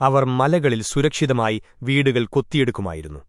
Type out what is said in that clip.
അവർ മലകളിൽ സുരക്ഷിതമായി വീടുകൾ കൊത്തിയെടുക്കുമായിരുന്നു.